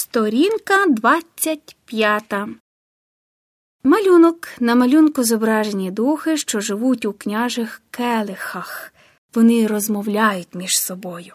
Сторінка 25. Малюнок на малюнку зображені духи, що живуть у княжих келихах. Вони розмовляють між собою.